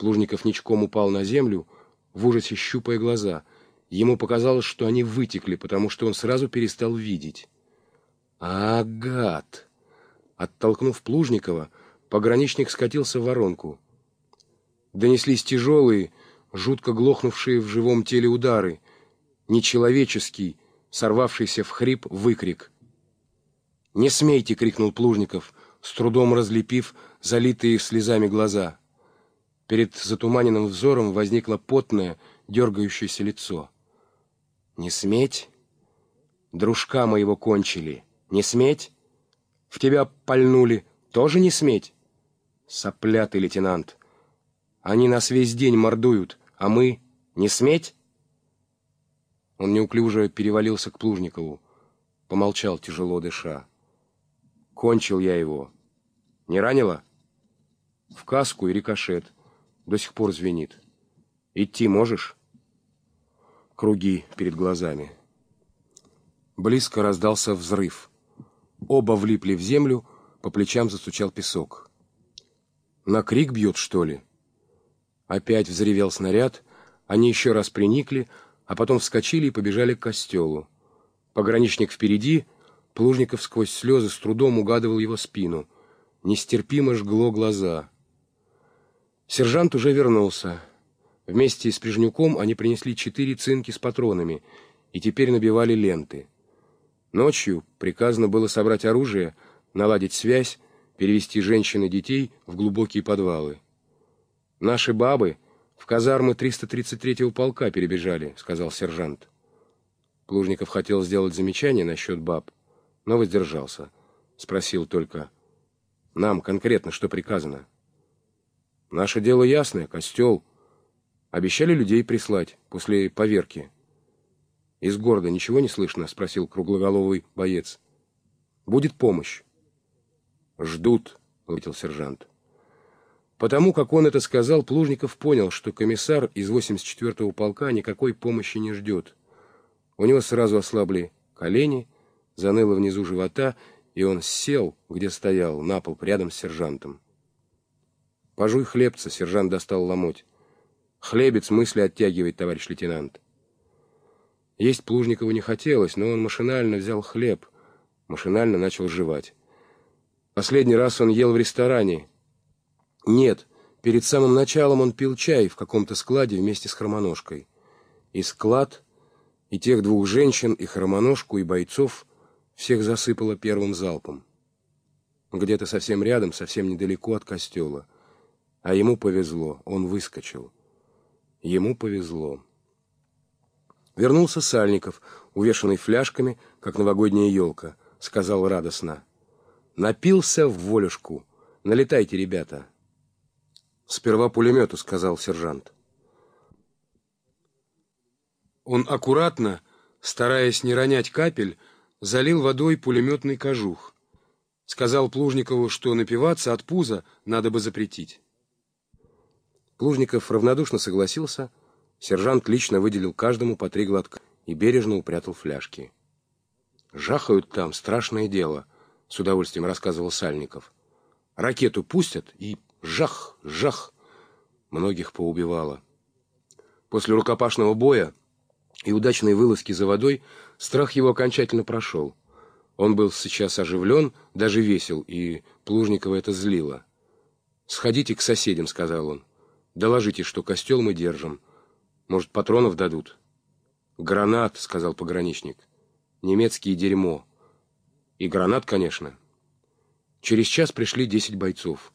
Плужников ничком упал на землю, в ужасе щупая глаза. Ему показалось, что они вытекли, потому что он сразу перестал видеть. «А, гад!» Оттолкнув Плужникова, пограничник скатился в воронку. Донеслись тяжелые, жутко глохнувшие в живом теле удары, нечеловеческий, сорвавшийся в хрип выкрик. «Не смейте!» — крикнул Плужников, с трудом разлепив залитые слезами глаза. Перед затуманенным взором возникло потное, дергающееся лицо. «Не сметь? Дружка моего кончили. Не сметь?» В тебя пальнули. Тоже не сметь? Соплятый лейтенант. Они нас весь день мордуют, а мы не сметь? Он неуклюже перевалился к Плужникову. Помолчал, тяжело дыша. Кончил я его. Не ранило? В каску и рикошет. До сих пор звенит. Идти можешь? Круги перед глазами. Близко раздался взрыв. Оба влипли в землю, по плечам застучал песок. «На крик бьет, что ли?» Опять взревел снаряд, они еще раз приникли, а потом вскочили и побежали к костелу. Пограничник впереди, Плужников сквозь слезы с трудом угадывал его спину. Нестерпимо жгло глаза. Сержант уже вернулся. Вместе с Прижнюком они принесли четыре цинки с патронами и теперь набивали ленты. Ночью приказано было собрать оружие, наладить связь, перевести женщин и детей в глубокие подвалы. «Наши бабы в казармы 333-го полка перебежали», — сказал сержант. Плужников хотел сделать замечание насчет баб, но воздержался. Спросил только, «Нам конкретно что приказано?» «Наше дело ясное, костел. Обещали людей прислать после поверки». «Из города ничего не слышно?» — спросил круглоголовый боец. «Будет помощь». «Ждут», — ответил сержант. Потому как он это сказал, Плужников понял, что комиссар из 84-го полка никакой помощи не ждет. У него сразу ослабли колени, заныло внизу живота, и он сел, где стоял, на пол, рядом с сержантом. «Пожуй хлебца», — сержант достал ломоть. «Хлебец мысли оттягивает, товарищ лейтенант». Есть Плужникову не хотелось, но он машинально взял хлеб, машинально начал жевать. Последний раз он ел в ресторане. Нет, перед самым началом он пил чай в каком-то складе вместе с хромоножкой. И склад, и тех двух женщин, и хромоножку, и бойцов всех засыпало первым залпом. Где-то совсем рядом, совсем недалеко от костела. А ему повезло, он выскочил. Ему повезло. Вернулся Сальников, увешанный фляжками, как новогодняя елка, сказал радостно. Напился в волюшку. Налетайте, ребята. Сперва пулемету, сказал сержант. Он аккуратно, стараясь не ронять капель, залил водой пулеметный кожух. Сказал Плужникову, что напиваться от пуза надо бы запретить. Плужников равнодушно согласился, Сержант лично выделил каждому по три глотка и бережно упрятал фляжки. «Жахают там, страшное дело», — с удовольствием рассказывал Сальников. «Ракету пустят, и жах, жах!» Многих поубивало. После рукопашного боя и удачной вылазки за водой страх его окончательно прошел. Он был сейчас оживлен, даже весел, и Плужникова это злило. «Сходите к соседям», — сказал он. «Доложите, что костел мы держим». Может, патронов дадут? Гранат, сказал пограничник. Немецкие дерьмо. И гранат, конечно. Через час пришли десять бойцов.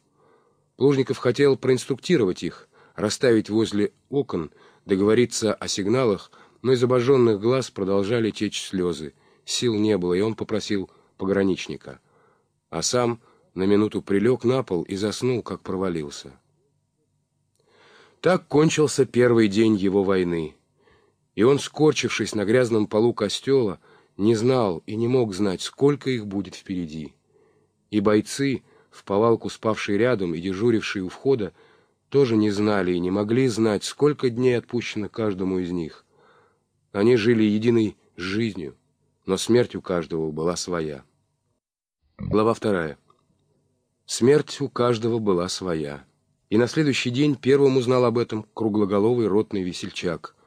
Плужников хотел проинструктировать их, расставить возле окон, договориться о сигналах, но из обожженных глаз продолжали течь слезы. Сил не было, и он попросил пограничника. А сам на минуту прилег на пол и заснул, как провалился. Так кончился первый день его войны. И он, скорчившись на грязном полу костела, не знал и не мог знать, сколько их будет впереди. И бойцы, в повалку спавшие рядом и дежурившие у входа, тоже не знали и не могли знать, сколько дней отпущено каждому из них. Они жили единой жизнью, но смерть у каждого была своя. Глава вторая. Смерть у каждого была своя. И на следующий день первым узнал об этом круглоголовый ротный весельчак.